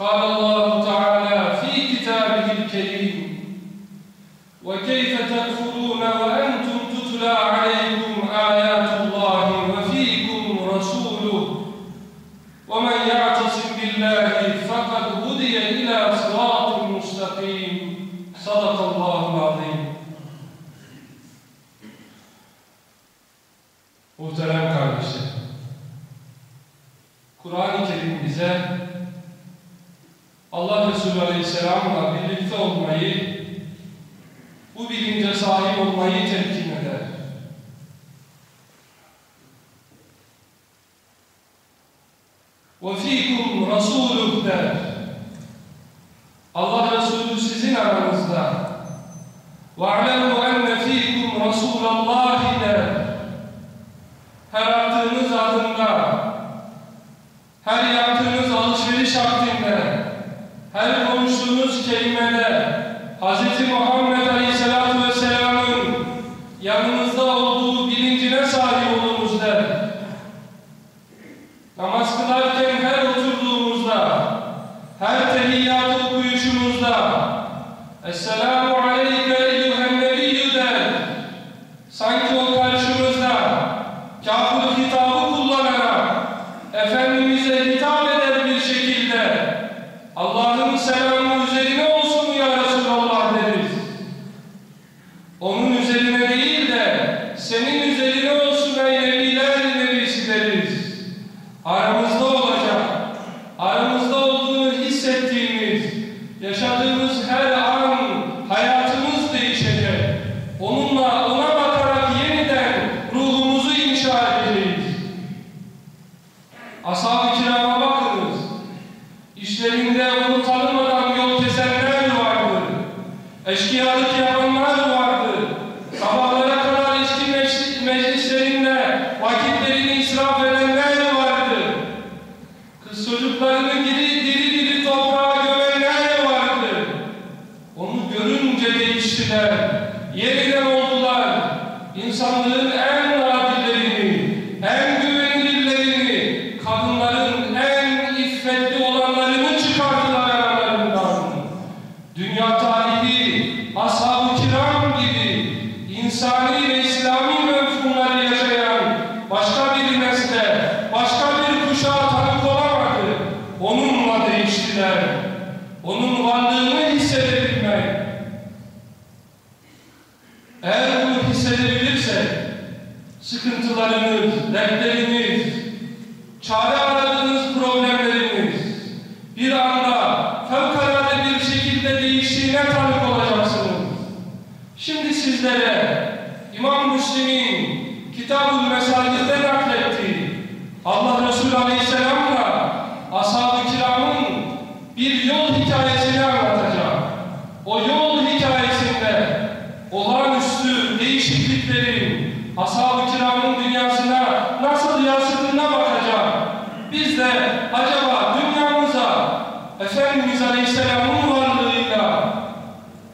قال الله تعالى في كتابه الكريم وكيف تكفرون وأنتم تتلى عليكم آيات الله وفيكم رسوله ومن يعتصم بالله فقد هدي إلى صراط مستقيم. صدق الله العظيم. Muhterem kardeşler, Kur'an-ı Kerim bize Aleyhisselam'la birlikte olmayı, bu bilince sahip olmayı telkin 我们呢。Yeniden oldular. İnsanlığın en adillerini, en Eğer bunu hissedebilirsek, sıkıntılarınız, dertleriniz, çare aradığınız problemleriniz bir anda fevkalade bir şekilde değiştiğine tanık olacaksınız. Şimdi sizlere İmam Müslim'in Kitab-ı Mesacir'de naklettiği Allah Resulü Aleyhisselam'la Ashab-ı Kiram'ın bir yol hikayesini anlatacağım. O yol hikayesinde olağanüstü değişikliklerin Ashab-ı Kiram'ın dünyasına nasıl yansıdığına bakacağım. Biz de acaba dünyamıza Efendimiz Aleyhisselam'ın varlığıyla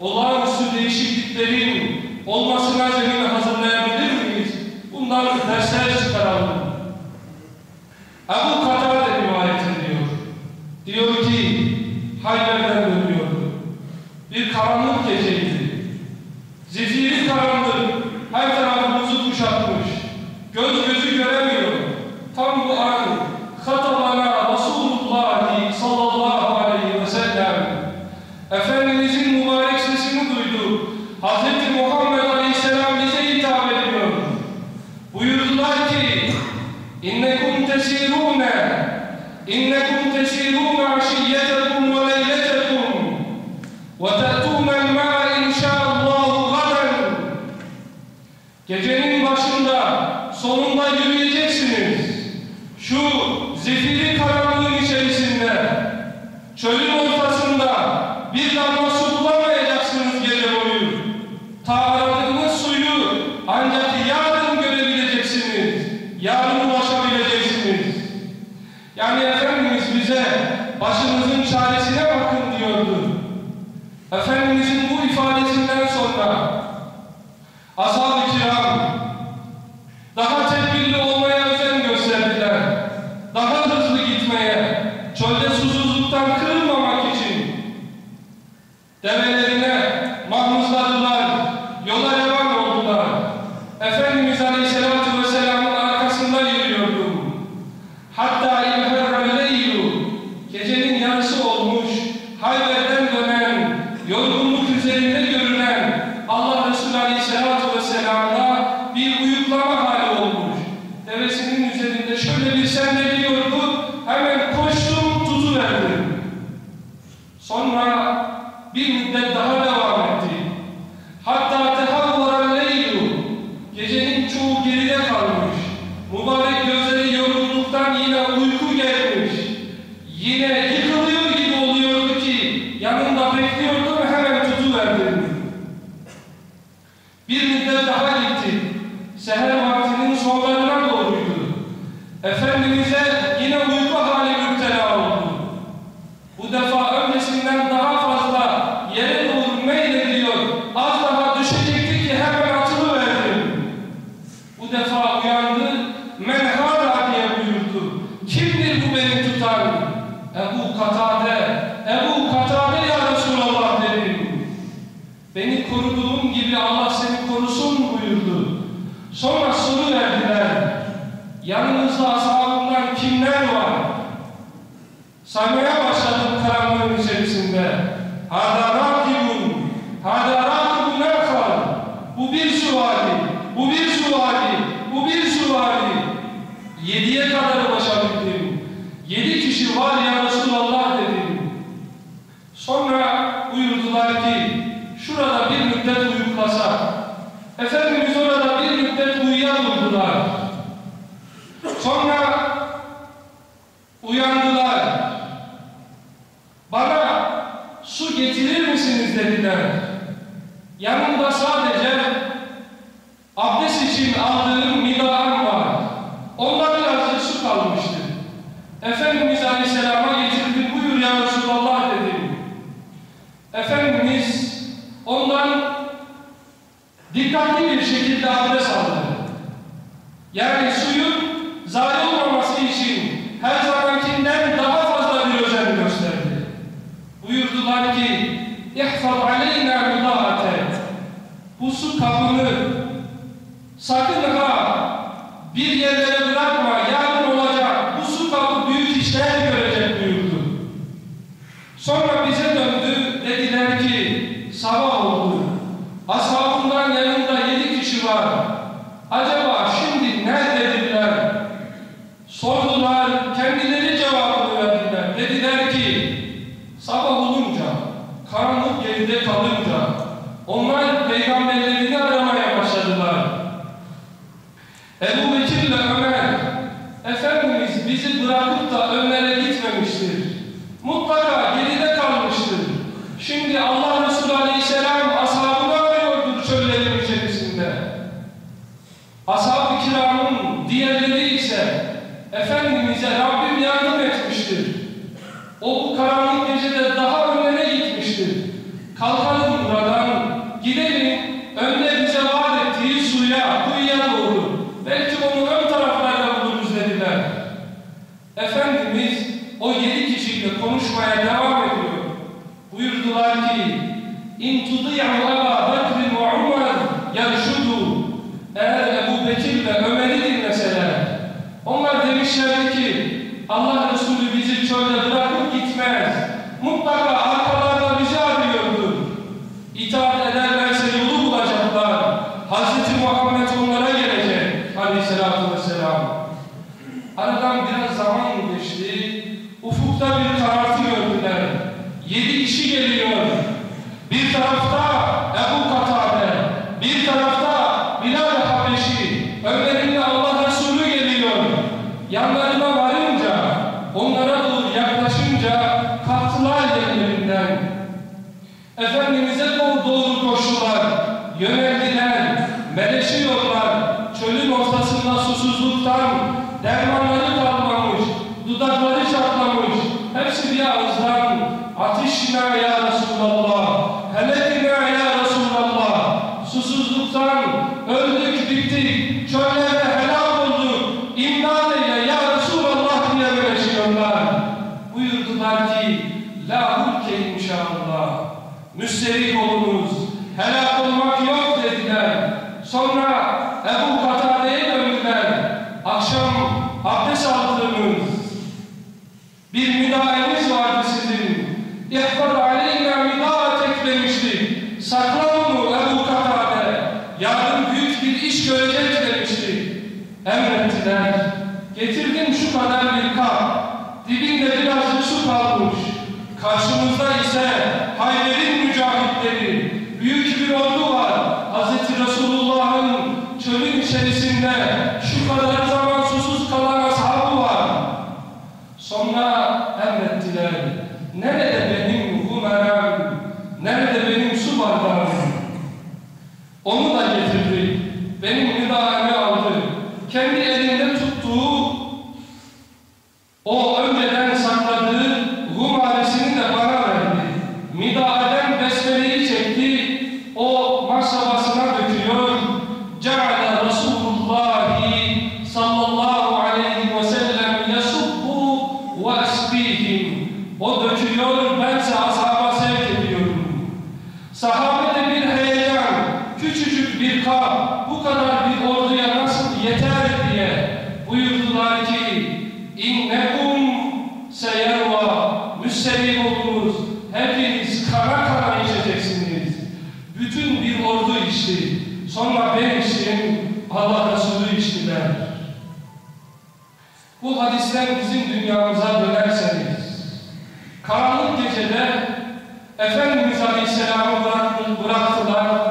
olağanüstü değişikliklerin olmasına zemin hazırlayabilir miyiz? Bundan dersler çıkaralım. Ebu Gecenin başında sonunda yürüyeceksiniz. Şu zifiri karanlığın içerisinde çölün ortasında bir damla su bulamayacaksınız gece boyu. Ta aradığınız suyu ancak yarın görebileceksiniz. Yarın ulaşabileceksiniz. Yani Efendimiz bize başınızın çaresine bakın diyordu. Efendimizin sabaha gittik. Seher vaktinin sonlarına doğruydu. Efendimiz'e yine uyku hali müptela oldu. Bu defa öncesinden daha fazla yere doğru meylediyor. Az daha düşecekti ki hemen atılıverdim. Bu defa uyandı. Menhara diye buyurdu. Kimdir bu beni tutan? Ebu Katade. Ebu Katade ya Resulallah dedim. Beni koruduğum gibi Allah seni korusun buyurdu. Sonra soru verdiler. Yanınızda ashabından kimler var? Saymaya başladım karanlığın içerisinde. Hâdâ râkibun, hâdâ râkibun nâfal. Bu bir süvari, bu bir süvari, bu bir süvari. Yediye kadar ulaşabildim. Yedi kişi var ya Resulallah dedim. Sonra buyurdular ki, şurada bir müddet uyuklasak. Efendimiz orada bir müddet uyuyamırdılar. Sonra uyandılar. Bana su getirir misiniz dediler. Yanımda sadece abdest için aldığım midağım var. Onda birazcık su kalmıştı. Efendimiz Aleyhisselam'a getirdim. Buyur ya Resulallah dedim. Efendimiz ondan dikkatli bir şekilde abdest aldı. Yani suyun zayi olmaması için her zamankinden daha fazla bir özen gösterdi. Buyurdular ki اِحْفَظْ عَلَيْنَا مُضَاءَةً Bu su kabını sakın ha bir yerlere bırakma, yarın olacak. Bu su kabı büyük işler görecek buyurdu. Sonra bize döndü, dediler ki sabah oldu. Ashabından İn tudi'u Eba Bekir ve Umar yarşudu. Eğer Ebu Bekir ve Ömer'i dinleseler, onlar demişler ki, Allah Resulü bizi çölde bırakıp gitmez. Mutlaka arkalarda bizi arıyordur. İtaat ederlerse yolu bulacaklar. Hz. Muhammed onlara gelecek aleyhissalatü vesselam. Aradan biraz zaman geçti. Ufukta bir karartı gördüler. Yedi kişi geliyor. Bir tarafta Ebu Sahabede bir heyecan, küçücük bir kap, bu kadar bir orduya nasıl yeter diye buyurdular ki innekum seyerva müsselim olunuz, hepiniz kara kara içeceksiniz. Bütün bir ordu içti. Sonra ben içtim, Allah Resulü içtiler. Bu hadisten bizim dünyamıza dönerseniz, karanlık gecede Efendimiz Aleyhisselam'ı bıraktılar.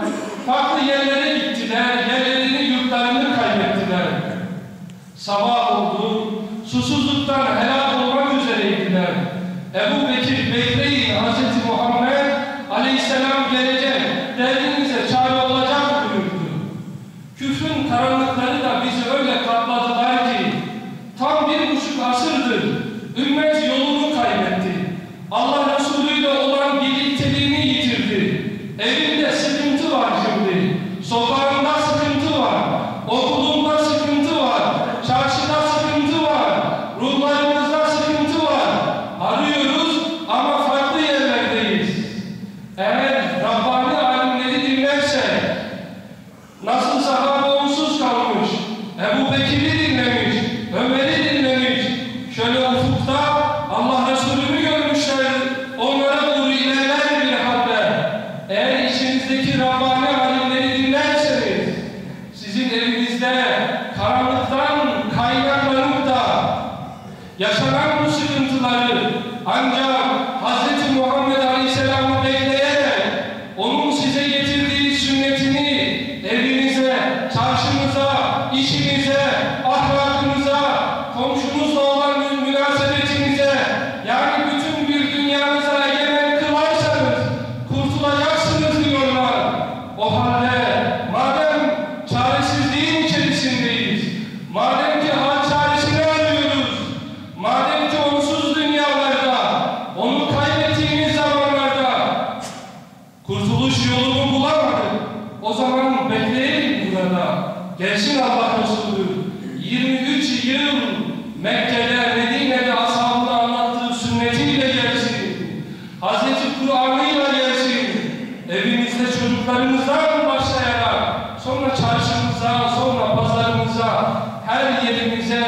çocuklarımızdan başlayarak sonra çarşımıza, sonra pazarımıza, her yerimize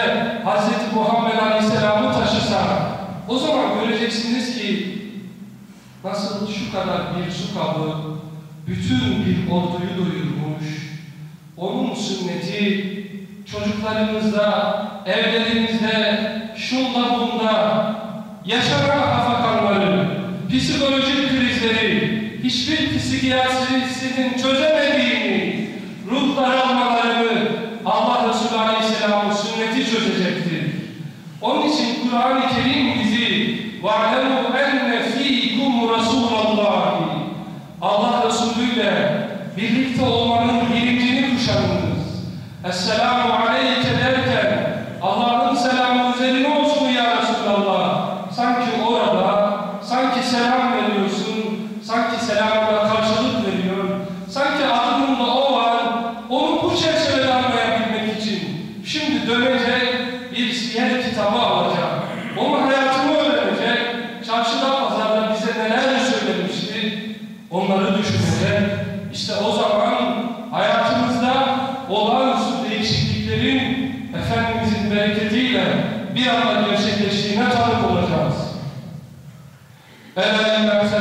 Hz. Muhammed Aleyhisselam'ı taşısak o zaman göreceksiniz ki nasıl şu kadar bir su kabı bütün bir orduyu doyurmuş, onun sünneti çocuklarımızda, evlerimizde, şunda bunda yaşanan hafakat hiçbir psikiyatristinin çözemediğini, ruh daralmalarını Allah Resulü Aleyhisselam'ın sünneti çözecektir. Onun için Kur'an-ı Kerim bizi وَعْلَمُوا اَنَّ ف۪يكُمْ رَسُولَ اللّٰهِ Allah Resulü ile birlikte olmanın bilincini kuşanınız. Esselamu aleyke derken Allah'ın selamı üzerine olsun ya Resulallah. Sanki orada, sanki selam Uh,